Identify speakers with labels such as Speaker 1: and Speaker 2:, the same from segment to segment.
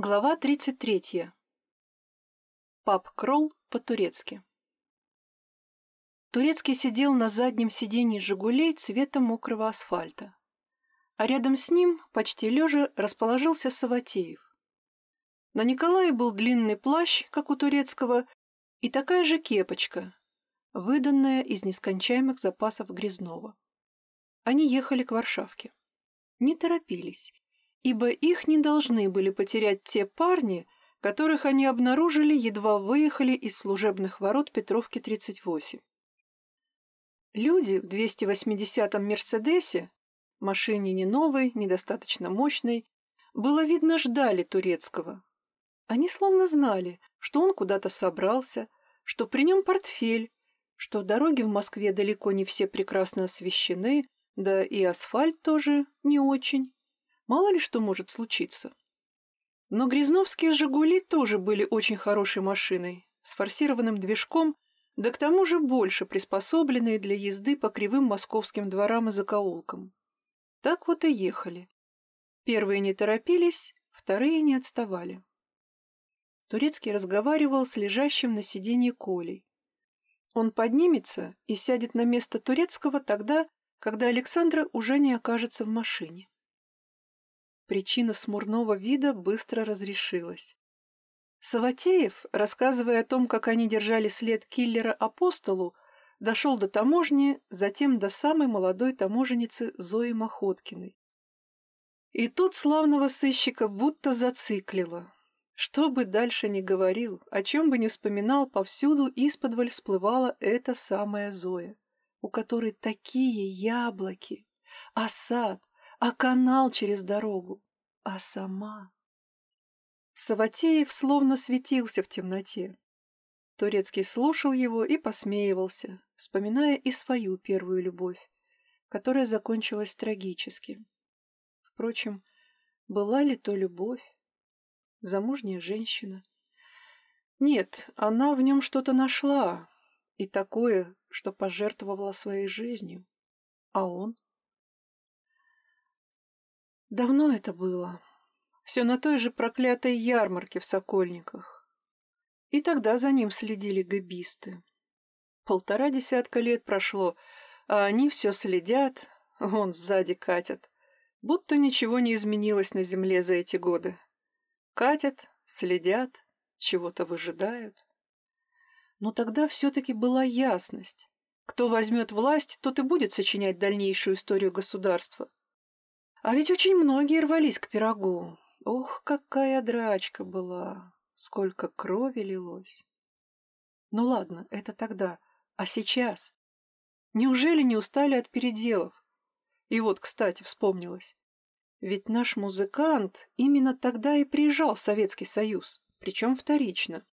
Speaker 1: Глава 33. Пап Кролл по-турецки. Турецкий сидел на заднем сиденье «Жигулей» цвета мокрого асфальта. А рядом с ним, почти лежа, расположился Саватеев. На Николае был длинный плащ, как у турецкого, и такая же кепочка, выданная из нескончаемых запасов Грязнова. Они ехали к Варшавке. Не торопились ибо их не должны были потерять те парни, которых они обнаружили, едва выехали из служебных ворот Петровки 38. Люди в 280-м «Мерседесе», машине не новой, недостаточно мощной, было видно ждали Турецкого. Они словно знали, что он куда-то собрался, что при нем портфель, что дороги в Москве далеко не все прекрасно освещены, да и асфальт тоже не очень. Мало ли что может случиться. Но грязновские «Жигули» тоже были очень хорошей машиной, с форсированным движком, да к тому же больше приспособленные для езды по кривым московским дворам и закоулкам. Так вот и ехали. Первые не торопились, вторые не отставали. Турецкий разговаривал с лежащим на сиденье Колей. Он поднимется и сядет на место Турецкого тогда, когда Александра уже не окажется в машине. Причина смурного вида быстро разрешилась. Саватеев, рассказывая о том, как они держали след киллера Апостолу, дошел до таможни, затем до самой молодой таможенницы Зои Маходкиной. И тут славного сыщика будто зациклило. Что бы дальше ни говорил, о чем бы ни вспоминал, повсюду исподволь всплывала эта самая Зоя, у которой такие яблоки, а сад, а канал через дорогу, а сама... Саватеев словно светился в темноте. Турецкий слушал его и посмеивался, вспоминая и свою первую любовь, которая закончилась трагически. Впрочем, была ли то любовь? Замужняя женщина? Нет, она в нем что-то нашла, и такое, что пожертвовала своей жизнью. А он? Давно это было. Все на той же проклятой ярмарке в Сокольниках. И тогда за ним следили габисты. Полтора десятка лет прошло, а они все следят, вон сзади катят. Будто ничего не изменилось на земле за эти годы. Катят, следят, чего-то выжидают. Но тогда все-таки была ясность. Кто возьмет власть, тот и будет сочинять дальнейшую историю государства. А ведь очень многие рвались к пирогу. Ох, какая драчка была! Сколько крови лилось! Ну ладно, это тогда. А сейчас? Неужели не устали от переделов? И вот, кстати, вспомнилось. Ведь наш музыкант именно тогда и приезжал в Советский Союз, причем вторично.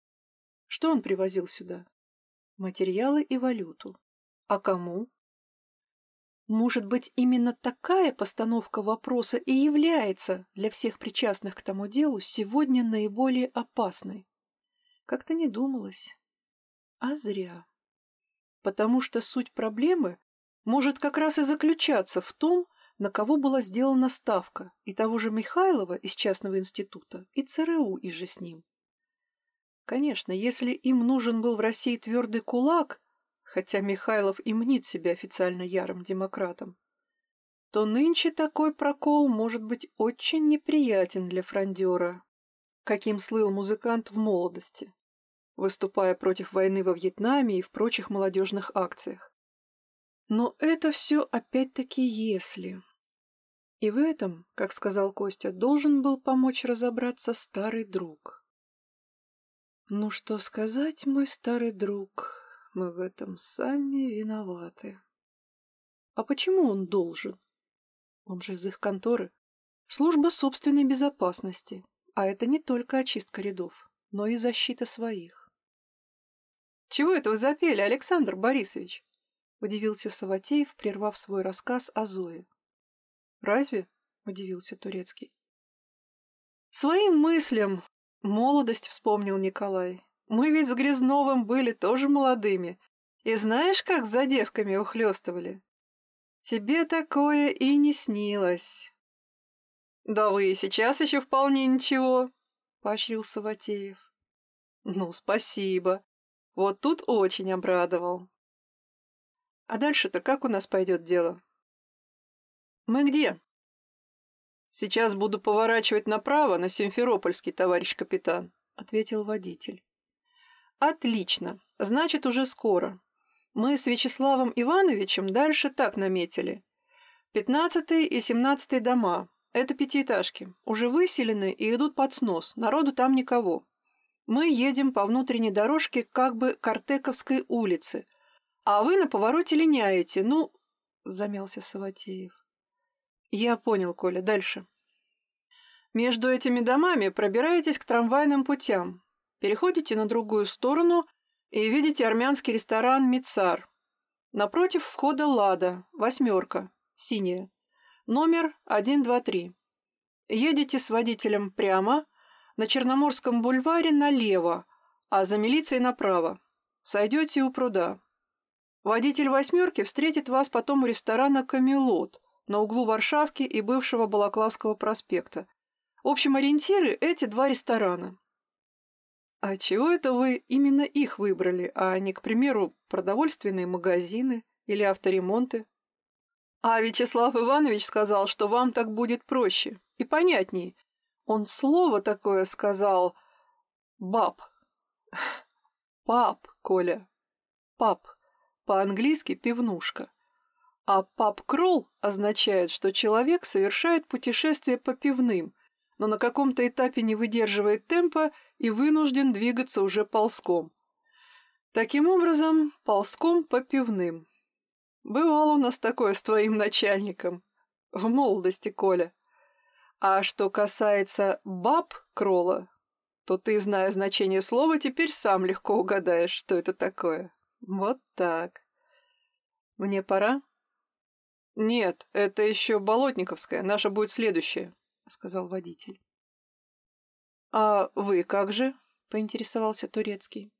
Speaker 1: Что он привозил сюда? Материалы и валюту. А кому? Может быть, именно такая постановка вопроса и является для всех причастных к тому делу сегодня наиболее опасной? Как-то не думалось. А зря. Потому что суть проблемы может как раз и заключаться в том, на кого была сделана ставка и того же Михайлова из частного института, и ЦРУ и же с ним. Конечно, если им нужен был в России твердый кулак – хотя Михайлов и мнит себя официально ярым демократом, то нынче такой прокол может быть очень неприятен для фрондера, каким слыл музыкант в молодости, выступая против войны во Вьетнаме и в прочих молодежных акциях. Но это все опять-таки если. И в этом, как сказал Костя, должен был помочь разобраться старый друг. Ну что сказать, мой старый друг, мы в этом сами виноваты. А почему он должен? Он же из их конторы. Служба собственной безопасности. А это не только очистка рядов, но и защита своих. «Чего это вы запели, Александр Борисович?» — удивился Саватеев, прервав свой рассказ о Зое. «Разве?» — удивился Турецкий. «Своим мыслям молодость вспомнил Николай. Мы ведь с Грязновым были тоже молодыми. И знаешь, как за девками ухлёстывали? Тебе такое и не снилось. Да вы и сейчас еще вполне ничего, поощрил Саватеев. Ну, спасибо. Вот тут очень обрадовал. А дальше-то как у нас пойдет дело? Мы где? Сейчас буду поворачивать направо на Симферопольский, товарищ капитан, ответил водитель. Отлично. Значит, уже скоро. Мы с Вячеславом Ивановичем дальше так наметили. Пятнадцатый и семнадцатый дома. Это пятиэтажки. Уже выселены и идут под снос. Народу там никого. Мы едем по внутренней дорожке как бы Картековской улицы. А вы на повороте линяете. Ну, замялся Саватеев. Я понял, Коля. Дальше. Между этими домами пробираетесь к трамвайным путям. Переходите на другую сторону и видите армянский ресторан «Мицар». Напротив входа «Лада», восьмерка, синяя. Номер 123. Едете с водителем прямо, на Черноморском бульваре налево, а за милицией направо. Сойдете у пруда. Водитель «восьмерки» встретит вас потом у ресторана «Камелот» на углу Варшавки и бывшего Балаклавского проспекта. В общем, ориентиры – эти два ресторана. А чего это вы именно их выбрали, а не, к примеру, продовольственные магазины или авторемонты? А Вячеслав Иванович сказал, что вам так будет проще и понятнее. Он слово такое сказал «баб». Пап, Коля. Пап. По-английски пивнушка. А пап-кролл означает, что человек совершает путешествие по пивным, но на каком-то этапе не выдерживает темпа и вынужден двигаться уже ползком. Таким образом, ползком по пивным. Бывало у нас такое с твоим начальником. В молодости, Коля. А что касается баб Крола, то ты, зная значение слова, теперь сам легко угадаешь, что это такое. Вот так. Мне пора? Нет, это еще Болотниковская, наша будет следующая, сказал водитель. «А вы как же?» — поинтересовался Турецкий.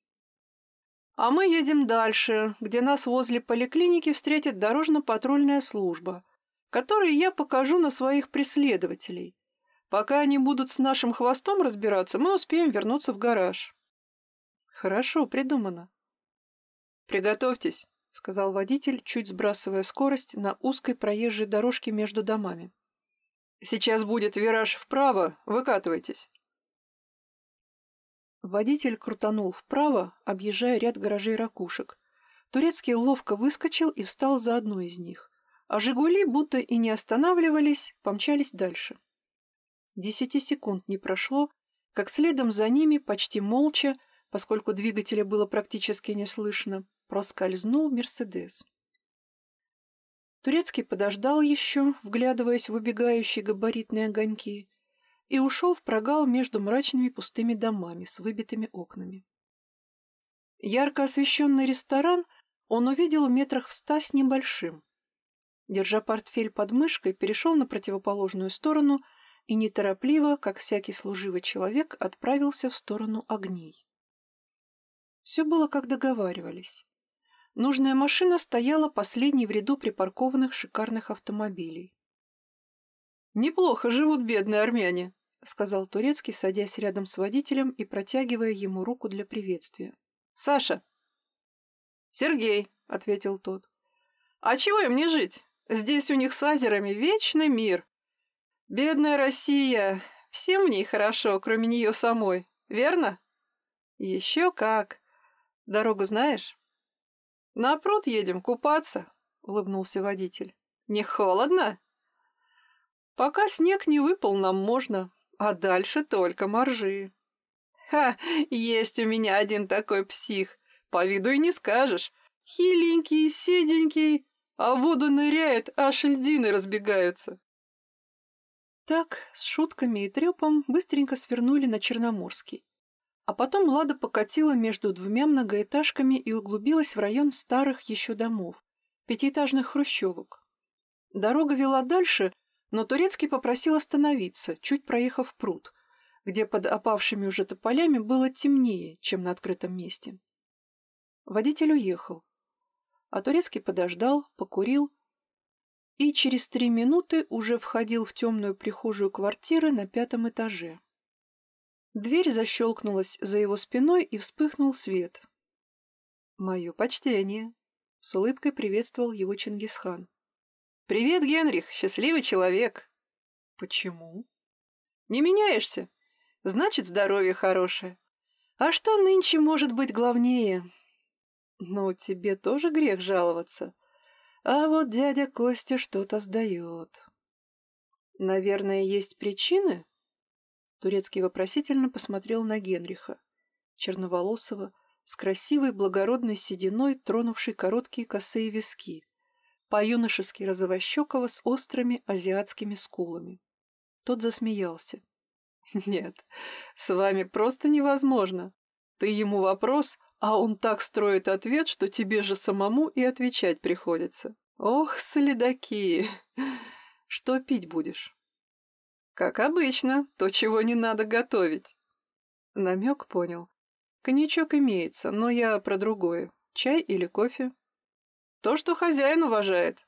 Speaker 1: «А мы едем дальше, где нас возле поликлиники встретит дорожно-патрульная служба, которой я покажу на своих преследователей. Пока они будут с нашим хвостом разбираться, мы успеем вернуться в гараж». «Хорошо придумано». «Приготовьтесь», — сказал водитель, чуть сбрасывая скорость на узкой проезжей дорожке между домами. «Сейчас будет вираж вправо, выкатывайтесь». Водитель крутанул вправо, объезжая ряд гаражей ракушек. Турецкий ловко выскочил и встал за одной из них, а «Жигули», будто и не останавливались, помчались дальше. Десяти секунд не прошло, как следом за ними, почти молча, поскольку двигателя было практически не слышно, проскользнул «Мерседес». Турецкий подождал еще, вглядываясь в убегающие габаритные огоньки, и ушел в прогал между мрачными пустыми домами с выбитыми окнами. Ярко освещенный ресторан он увидел в метрах в ста с небольшим. Держа портфель под мышкой, перешел на противоположную сторону и неторопливо, как всякий служивый человек, отправился в сторону огней. Все было, как договаривались. Нужная машина стояла последней в ряду припаркованных шикарных автомобилей. «Неплохо живут бедные армяне», — сказал Турецкий, садясь рядом с водителем и протягивая ему руку для приветствия. «Саша!» «Сергей», — ответил тот. «А чего им не жить? Здесь у них с азерами вечный мир. Бедная Россия, всем в ней хорошо, кроме нее самой, верно?» «Еще как. Дорогу знаешь?» «На пруд едем купаться», — улыбнулся водитель. «Не холодно?» Пока снег не выпал, нам можно, а дальше только моржи. Ха, есть у меня один такой псих, по виду и не скажешь. Хиленький, седенький, а в воду ныряет, аж льдины разбегаются. Так, с шутками и трепом быстренько свернули на Черноморский. А потом Лада покатила между двумя многоэтажками и углубилась в район старых еще домов, пятиэтажных хрущевок. Дорога вела дальше, но Турецкий попросил остановиться, чуть проехав пруд, где под опавшими уже тополями было темнее, чем на открытом месте. Водитель уехал, а Турецкий подождал, покурил и через три минуты уже входил в темную прихожую квартиры на пятом этаже. Дверь защелкнулась за его спиной и вспыхнул свет. «Мое почтение!» — с улыбкой приветствовал его Чингисхан. «Привет, Генрих! Счастливый человек!» «Почему?» «Не меняешься. Значит, здоровье хорошее. А что нынче может быть главнее?» «Ну, тебе тоже грех жаловаться. А вот дядя Костя что-то сдает». «Наверное, есть причины?» Турецкий вопросительно посмотрел на Генриха, черноволосого, с красивой благородной сединой, тронувшей короткие косые виски, по-юношески розовощекого с острыми азиатскими скулами. Тот засмеялся. «Нет, с вами просто невозможно. Ты ему вопрос, а он так строит ответ, что тебе же самому и отвечать приходится. Ох, следаки! Что пить будешь?» «Как обычно, то, чего не надо готовить». Намек понял. Коньячок имеется, но я про другое. Чай или кофе? То, что хозяин уважает.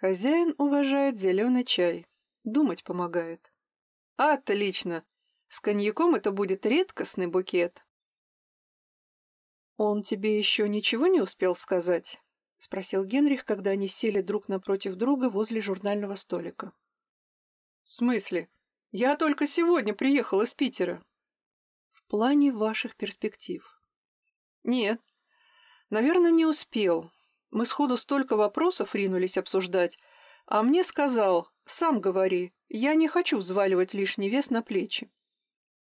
Speaker 1: Хозяин уважает зеленый чай. Думать помогает. Отлично. С коньяком это будет редкостный букет. Он тебе еще ничего не успел сказать? Спросил Генрих, когда они сели друг напротив друга возле журнального столика. В смысле? Я только сегодня приехал из Питера плане ваших перспектив. Нет, наверное, не успел. Мы сходу столько вопросов ринулись обсуждать, а мне сказал, сам говори, я не хочу взваливать лишний вес на плечи.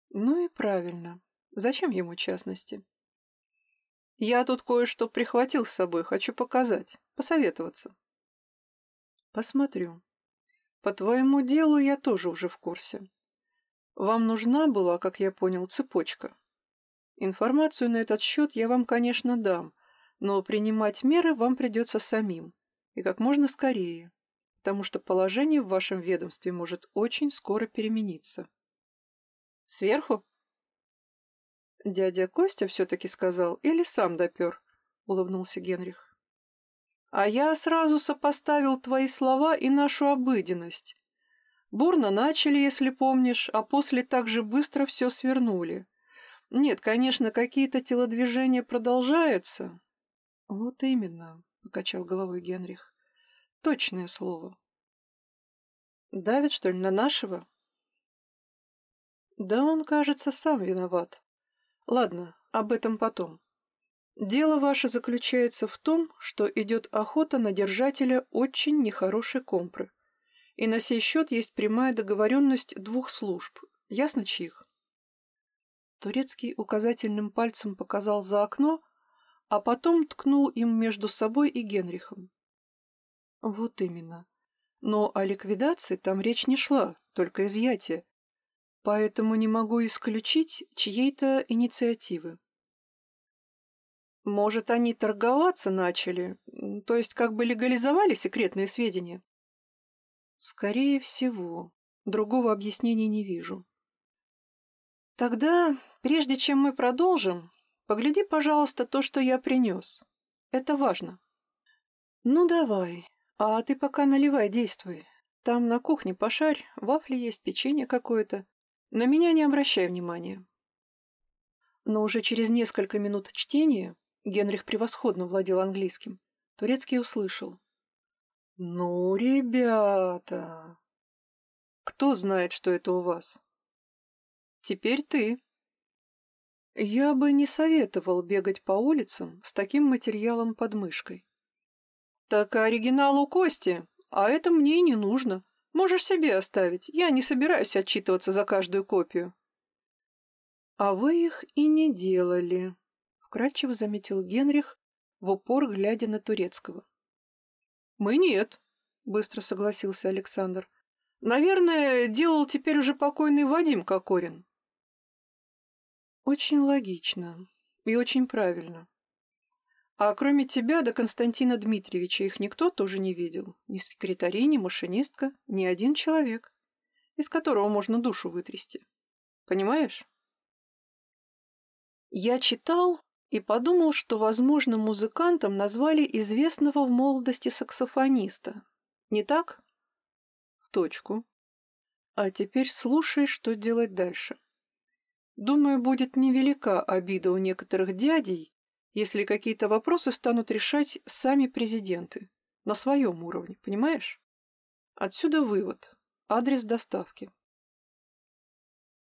Speaker 1: Ну и правильно. Зачем ему частности? Я тут кое-что прихватил с собой, хочу показать, посоветоваться. Посмотрю. По твоему делу я тоже уже в курсе. Вам нужна была, как я понял, цепочка. Информацию на этот счет я вам, конечно, дам, но принимать меры вам придется самим, и как можно скорее, потому что положение в вашем ведомстве может очень скоро перемениться. Сверху? Дядя Костя все-таки сказал или сам допер, улыбнулся Генрих. А я сразу сопоставил твои слова и нашу обыденность. Бурно начали, если помнишь, а после так же быстро все свернули. Нет, конечно, какие-то телодвижения продолжаются. Вот именно, покачал головой Генрих. Точное слово. Давит, что ли, на нашего? Да он, кажется, сам виноват. Ладно, об этом потом. Дело ваше заключается в том, что идет охота на держателя очень нехорошей компры и на сей счет есть прямая договоренность двух служб. Ясно чьих? Турецкий указательным пальцем показал за окно, а потом ткнул им между собой и Генрихом. Вот именно. Но о ликвидации там речь не шла, только изъятие. Поэтому не могу исключить чьей-то инициативы. Может, они торговаться начали, то есть как бы легализовали секретные сведения? Скорее всего. Другого объяснения не вижу. Тогда, прежде чем мы продолжим, погляди, пожалуйста, то, что я принес. Это важно. Ну, давай. А ты пока наливай, действуй. Там на кухне пошарь, вафли есть, печенье какое-то. На меня не обращай внимания. Но уже через несколько минут чтения Генрих превосходно владел английским. Турецкий услышал. «Ну, ребята...» «Кто знает, что это у вас?» «Теперь ты». «Я бы не советовал бегать по улицам с таким материалом под мышкой». «Так оригинал у Кости, а это мне и не нужно. Можешь себе оставить, я не собираюсь отчитываться за каждую копию». «А вы их и не делали», — вкратчиво заметил Генрих, в упор глядя на Турецкого. «Мы нет», — быстро согласился Александр. «Наверное, делал теперь уже покойный Вадим Кокорин». «Очень логично и очень правильно. А кроме тебя до Константина Дмитриевича их никто тоже не видел. Ни секретарей, ни машинистка, ни один человек, из которого можно душу вытрясти. Понимаешь?» Я читал, и подумал, что, возможно, музыкантом назвали известного в молодости саксофониста. Не так? Точку. А теперь слушай, что делать дальше. Думаю, будет невелика обида у некоторых дядей, если какие-то вопросы станут решать сами президенты. На своем уровне, понимаешь? Отсюда вывод. Адрес доставки.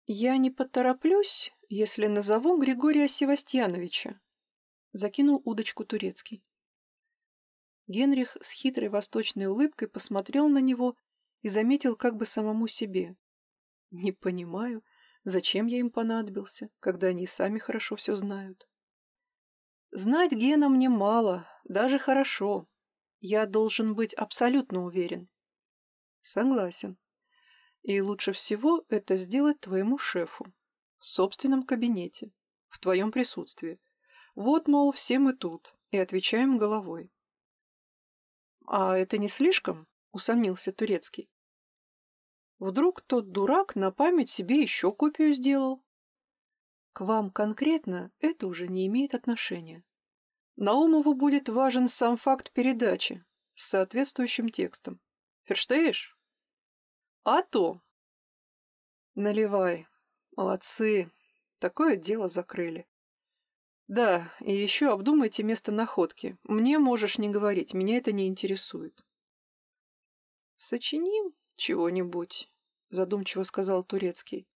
Speaker 1: Я не потороплюсь, если назову Григория Севастьяновича. Закинул удочку турецкий. Генрих с хитрой восточной улыбкой посмотрел на него и заметил как бы самому себе. Не понимаю, зачем я им понадобился, когда они сами хорошо все знают. Знать Гена мне мало, даже хорошо. Я должен быть абсолютно уверен. Согласен. И лучше всего это сделать твоему шефу. В собственном кабинете. В твоем присутствии. Вот, мол, все мы тут. И отвечаем головой. А это не слишком? Усомнился Турецкий. Вдруг тот дурак на память себе еще копию сделал? К вам конкретно это уже не имеет отношения. Наумову будет важен сам факт передачи с соответствующим текстом. Ферштеешь? А то. Наливай. Молодцы. Такое дело закрыли. Да, и еще обдумайте место находки. Мне можешь не говорить, меня это не интересует. Сочиним чего-нибудь, задумчиво сказал Турецкий.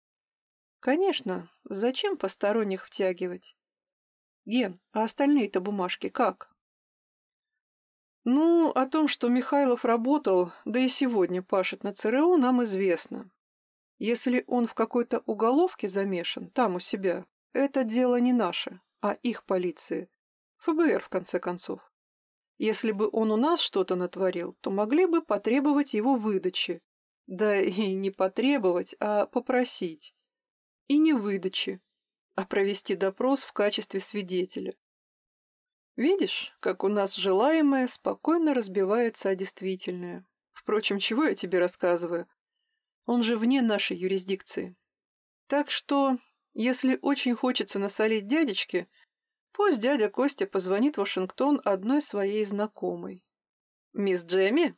Speaker 1: Конечно, зачем посторонних втягивать? Ген, а остальные-то бумажки как? Ну, о том, что Михайлов работал, да и сегодня пашет на ЦРУ, нам известно. Если он в какой-то уголовке замешан, там у себя, это дело не наше, а их полиции. ФБР, в конце концов. Если бы он у нас что-то натворил, то могли бы потребовать его выдачи. Да и не потребовать, а попросить. И не выдачи, а провести допрос в качестве свидетеля. Видишь, как у нас желаемое спокойно разбивается о действительное. Впрочем, чего я тебе рассказываю? Он же вне нашей юрисдикции. Так что, если очень хочется насолить дядечке, пусть дядя Костя позвонит в Вашингтон одной своей знакомой. «Мисс Джемми?»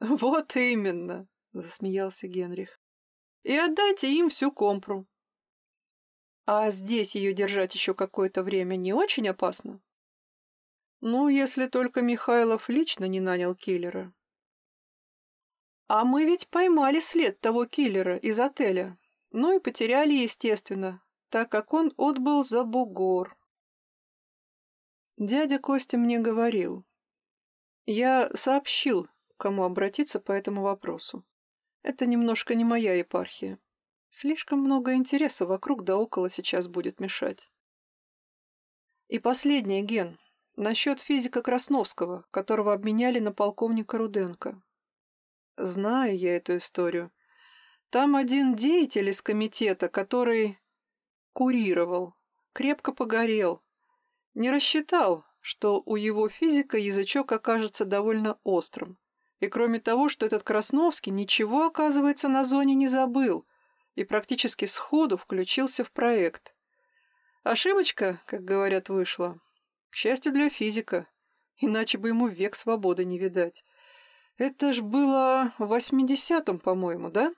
Speaker 1: «Вот именно», — засмеялся Генрих. «И отдайте им всю компру. А здесь ее держать еще какое-то время не очень опасно? Ну, если только Михайлов лично не нанял киллера. А мы ведь поймали след того киллера из отеля. Ну и потеряли, естественно, так как он отбыл за бугор. Дядя Костя мне говорил. Я сообщил, кому обратиться по этому вопросу. Это немножко не моя епархия. Слишком много интереса вокруг да около сейчас будет мешать. И последнее, Ген, насчет физика Красновского, которого обменяли на полковника Руденко. Знаю я эту историю. Там один деятель из комитета, который курировал, крепко погорел. Не рассчитал, что у его физика язычок окажется довольно острым. И кроме того, что этот Красновский ничего, оказывается, на зоне не забыл — и практически сходу включился в проект. Ошибочка, как говорят, вышла. К счастью для физика, иначе бы ему век свободы не видать. Это ж было в восьмидесятом, по-моему, да?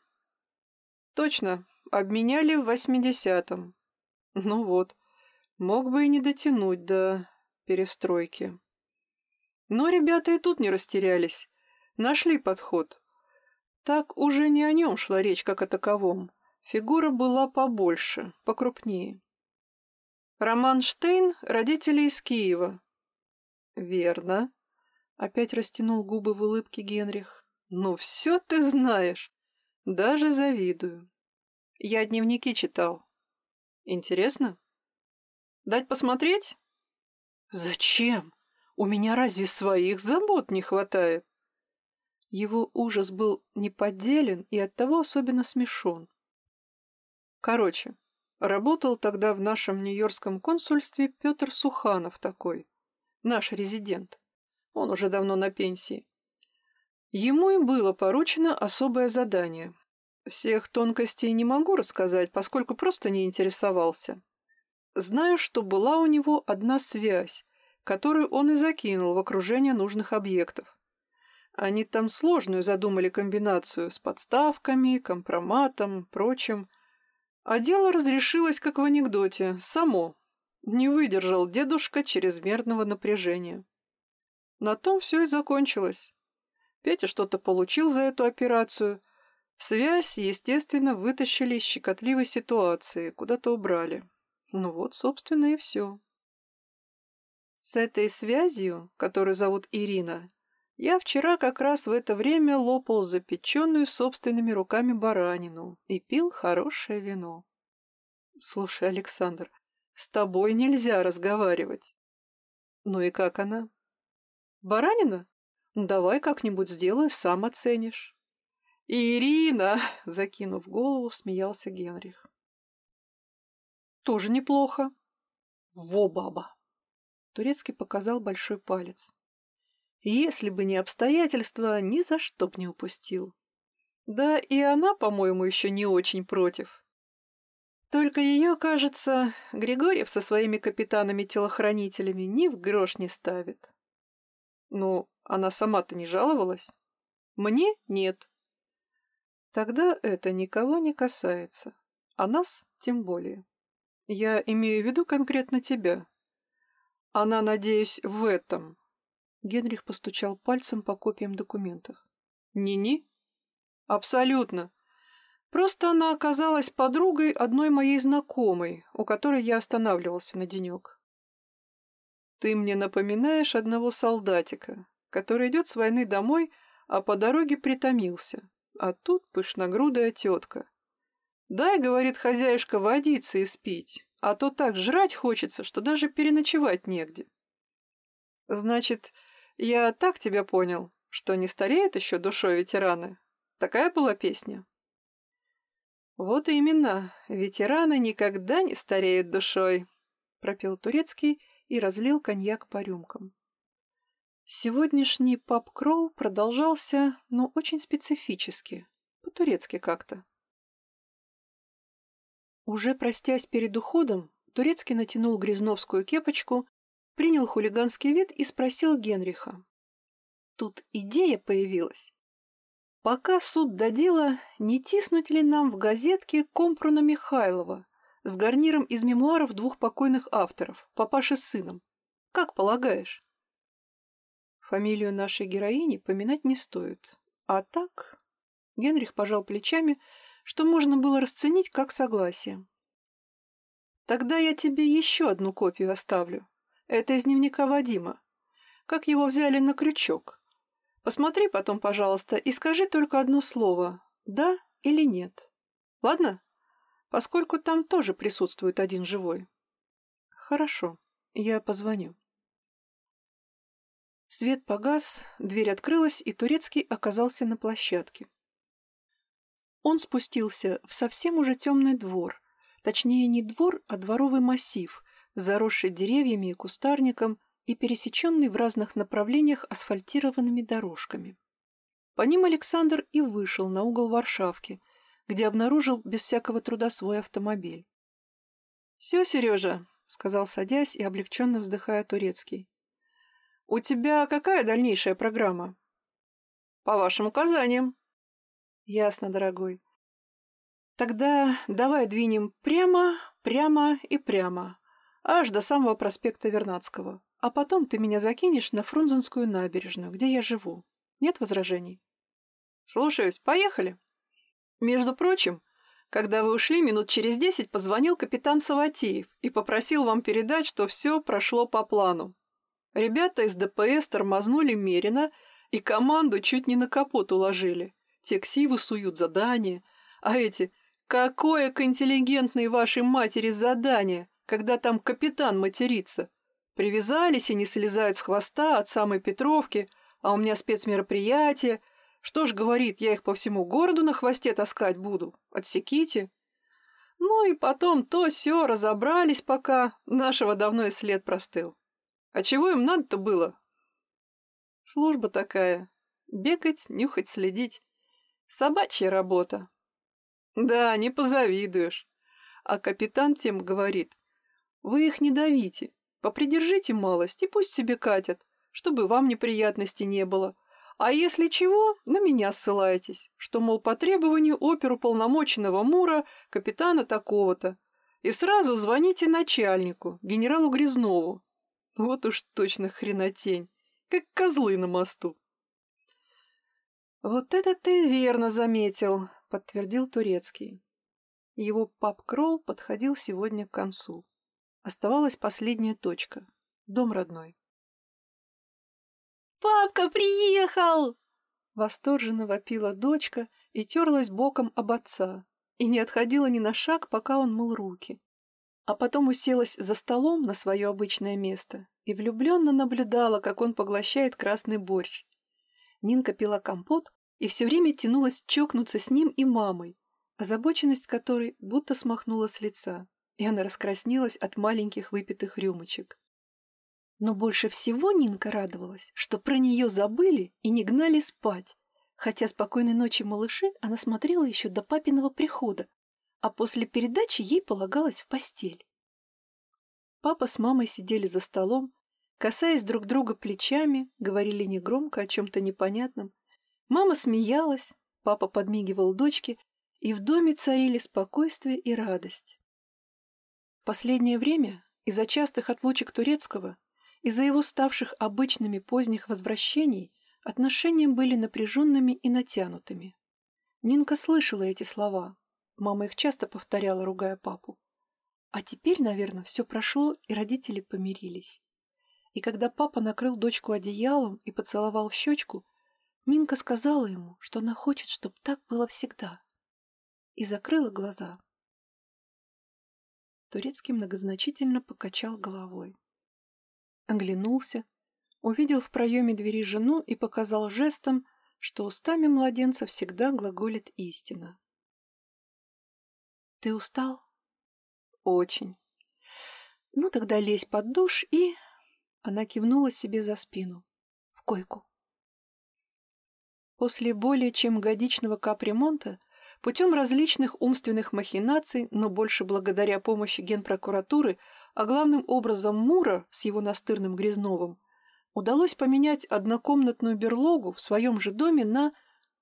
Speaker 1: Точно, обменяли в восьмидесятом. Ну вот, мог бы и не дотянуть до перестройки. Но ребята и тут не растерялись. Нашли подход. Так уже не о нем шла речь, как о таковом. Фигура была побольше, покрупнее. Роман Штейн — родители из Киева. Верно. Опять растянул губы в улыбке Генрих. Ну, все ты знаешь. Даже завидую. Я дневники читал. Интересно? Дать посмотреть? Зачем? У меня разве своих забот не хватает? Его ужас был неподделен и оттого особенно смешон. Короче, работал тогда в нашем нью-йоркском консульстве Петр Суханов такой, наш резидент. Он уже давно на пенсии. Ему и было поручено особое задание. Всех тонкостей не могу рассказать, поскольку просто не интересовался. Знаю, что была у него одна связь, которую он и закинул в окружение нужных объектов. Они там сложную задумали комбинацию с подставками, компроматом, прочим – А дело разрешилось, как в анекдоте, само. Не выдержал дедушка чрезмерного напряжения. На том все и закончилось. Петя что-то получил за эту операцию. Связь, естественно, вытащили из щекотливой ситуации, куда-то убрали. Ну вот, собственно, и все. С этой связью, которую зовут Ирина, я вчера как раз в это время лопал запеченную собственными руками баранину и пил хорошее вино. Слушай, Александр, с тобой нельзя разговаривать. Ну и как она? Баранина? Ну, давай как-нибудь сделаю, сам оценишь. Ирина, закинув голову, смеялся Генрих. Тоже неплохо. Во, баба. Турецкий показал большой палец. Если бы не обстоятельства, ни за что б не упустил. Да и она, по-моему, еще не очень против. Только ее, кажется, Григорьев со своими капитанами-телохранителями ни в грош не ставит. Ну, она сама-то не жаловалась? Мне нет. Тогда это никого не касается, а нас тем более. Я имею в виду конкретно тебя. Она, надеюсь, в этом. Генрих постучал пальцем по копиям документов. Ни-ни? Абсолютно. Просто она оказалась подругой одной моей знакомой, у которой я останавливался на денек. Ты мне напоминаешь одного солдатика, который идет с войны домой, а по дороге притомился. А тут пышногрудая тетка. «Дай, — говорит хозяюшка, — водиться и спить, а то так жрать хочется, что даже переночевать негде». «Значит, я так тебя понял, что не стареют еще душой ветераны? Такая была песня?» «Вот именно, ветераны никогда не стареют душой», — пропел Турецкий и разлил коньяк по рюмкам. Сегодняшний паб-кроу продолжался, но очень специфически, по-турецки как-то. Уже простясь перед уходом, Турецкий натянул грязновскую кепочку, принял хулиганский вид и спросил Генриха. Тут идея появилась. Пока суд до дела, не тиснуть ли нам в газетке Компруна Михайлова с гарниром из мемуаров двух покойных авторов, папаши с сыном? Как полагаешь? Фамилию нашей героини поминать не стоит. А так... Генрих пожал плечами, что можно было расценить как согласие. Тогда я тебе еще одну копию оставлю. Это из дневника Вадима. Как его взяли на крючок. Посмотри потом, пожалуйста, и скажи только одно слово «да» или «нет». Ладно? Поскольку там тоже присутствует один живой. Хорошо, я позвоню. Свет погас, дверь открылась, и Турецкий оказался на площадке. Он спустился в совсем уже темный двор, точнее не двор, а дворовый массив, заросший деревьями и кустарником, и пересеченный в разных направлениях асфальтированными дорожками. По ним Александр и вышел на угол Варшавки, где обнаружил без всякого труда свой автомобиль. «Все, Сережа», — сказал, садясь и облегченно вздыхая турецкий. «У тебя какая дальнейшая программа?» «По вашим указаниям». «Ясно, дорогой. Тогда давай двинем прямо, прямо и прямо, аж до самого проспекта Вернадского а потом ты меня закинешь на Фрунзенскую набережную, где я живу. Нет возражений? Слушаюсь, поехали. Между прочим, когда вы ушли, минут через десять позвонил капитан Саватеев и попросил вам передать, что все прошло по плану. Ребята из ДПС тормознули Мерина и команду чуть не на капот уложили. Те ксивы суют задание, а эти «Какое к интеллигентной вашей матери задание, когда там капитан матерится?» Привязались и не слезают с хвоста от самой Петровки, а у меня спецмероприятие. Что ж, говорит, я их по всему городу на хвосте таскать буду. Отсеките. Ну и потом то все разобрались, пока нашего давно и след простыл. А чего им надо-то было? Служба такая. Бегать, нюхать, следить. Собачья работа. Да, не позавидуешь. А капитан тем говорит, вы их не давите, Попридержите малость и пусть себе катят, чтобы вам неприятностей не было. А если чего, на меня ссылайтесь, что, мол, по требованию оперу полномоченного Мура, капитана такого-то. И сразу звоните начальнику, генералу Грязнову. Вот уж точно хренотень, как козлы на мосту. «Вот это ты верно заметил», — подтвердил Турецкий. Его пап-кролл подходил сегодня к концу. Оставалась последняя точка — дом родной.
Speaker 2: «Папка приехал!»
Speaker 1: Восторженно вопила дочка и терлась боком об отца, и не отходила ни на шаг, пока он мыл руки. А потом уселась за столом на свое обычное место и влюбленно наблюдала, как он поглощает красный борщ. Нинка пила компот и все время тянулась чокнуться с ним и мамой, озабоченность которой будто смахнула с лица, и она раскраснелась от маленьких выпитых рюмочек. Но больше всего Нинка радовалась, что про нее забыли и не гнали спать, хотя «Спокойной ночи, малыши» она смотрела еще до папиного прихода, а после передачи ей полагалось в постель. Папа с мамой сидели за столом, касаясь друг друга плечами, говорили негромко о чем-то непонятном. Мама смеялась, папа подмигивал дочке, и в доме царили спокойствие и радость. Последнее время, из-за частых отлучек турецкого, из-за его ставших обычными поздних возвращений отношения были напряженными и натянутыми. Нинка слышала эти слова. Мама их часто повторяла, ругая папу. А теперь, наверное, все прошло, и родители помирились. И когда папа накрыл дочку одеялом и поцеловал в щечку, Нинка сказала ему, что она хочет, чтобы так было всегда. И закрыла глаза. Турецкий многозначительно покачал головой. Оглянулся, увидел в проеме двери жену и показал жестом, что устами младенца всегда глаголит истина. «Ты устал?» «Очень». «Ну, тогда лезь под душ и...» Она кивнула себе за спину. «В койку». После более чем годичного капремонта, путем различных умственных махинаций, но больше благодаря помощи генпрокуратуры, а главным образом Мура с его настырным Грязновым, удалось поменять однокомнатную берлогу в своем же доме на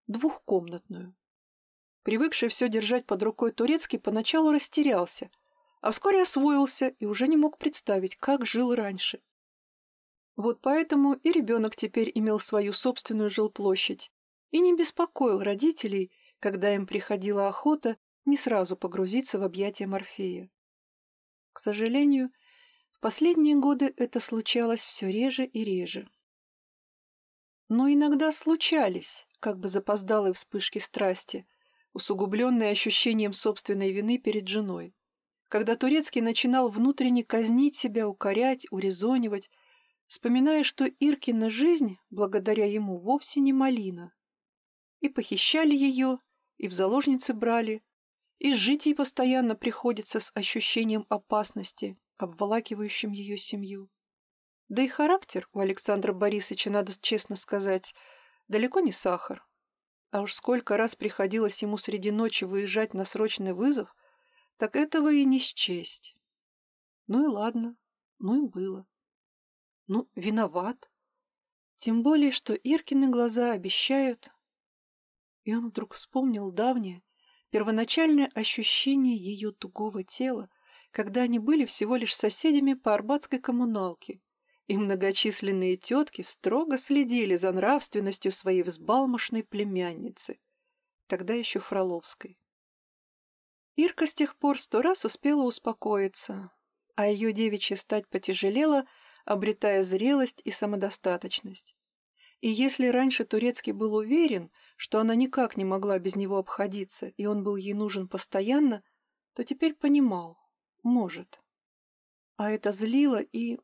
Speaker 1: двухкомнатную. Привыкший все держать под рукой турецкий поначалу растерялся, а вскоре освоился и уже не мог представить, как жил раньше. Вот поэтому и ребенок теперь имел свою собственную жилплощадь и не беспокоил родителей, когда им приходила охота не сразу погрузиться в объятия Морфея. К сожалению, в последние годы это случалось все реже и реже. Но иногда случались, как бы запоздалые вспышки страсти, усугубленные ощущением собственной вины перед женой, когда Турецкий начинал внутренне казнить себя, укорять, урезонивать, вспоминая, что Иркина жизнь, благодаря ему, вовсе не малина. И похищали ее, и в заложницы брали, и жить ей постоянно приходится с ощущением опасности, обволакивающим ее семью. Да и характер у Александра Борисовича, надо честно сказать, далеко не сахар. А уж сколько раз приходилось ему среди ночи выезжать на срочный вызов, так этого и не счесть. Ну и ладно, ну и было. Ну, виноват. Тем более, что Иркины глаза обещают. И он вдруг вспомнил давнее, первоначальное ощущение ее тугого тела, когда они были всего лишь соседями по арбатской коммуналке, и многочисленные тетки строго следили за нравственностью своей взбалмошной племянницы, тогда еще Фроловской. Ирка с тех пор сто раз успела успокоиться, а ее девичья стать потяжелела, обретая зрелость и самодостаточность. И если раньше Турецкий был уверен, что она никак не могла без него обходиться, и он был ей нужен постоянно, то теперь понимал, может. А это злило и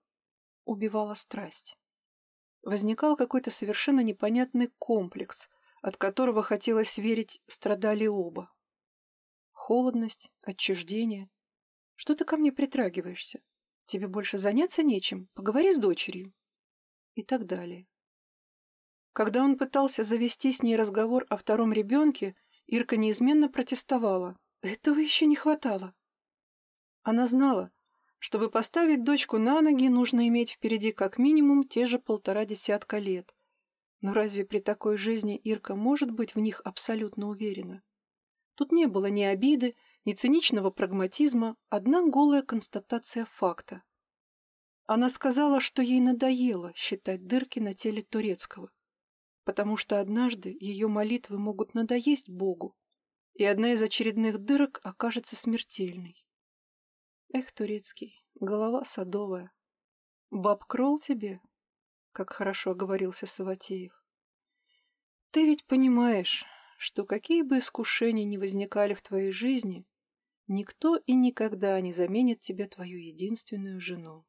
Speaker 1: убивало страсть. Возникал какой-то совершенно непонятный комплекс, от которого хотелось верить, страдали оба. Холодность, отчуждение. Что ты ко мне притрагиваешься? Тебе больше заняться нечем? Поговори с дочерью. И так далее. Когда он пытался завести с ней разговор о втором ребенке, Ирка неизменно протестовала. Этого еще не хватало. Она знала, чтобы поставить дочку на ноги, нужно иметь впереди как минимум те же полтора десятка лет. Но разве при такой жизни Ирка может быть в них абсолютно уверена? Тут не было ни обиды, ни циничного прагматизма, одна голая констатация факта. Она сказала, что ей надоело считать дырки на теле Турецкого, потому что однажды ее молитвы могут надоесть Богу, и одна из очередных дырок окажется смертельной. Эх, Турецкий, голова садовая. Баб крол тебе, как хорошо оговорился Саватеев. Ты ведь понимаешь, что какие бы искушения ни возникали в твоей жизни, никто и никогда не заменит тебе твою единственную жену.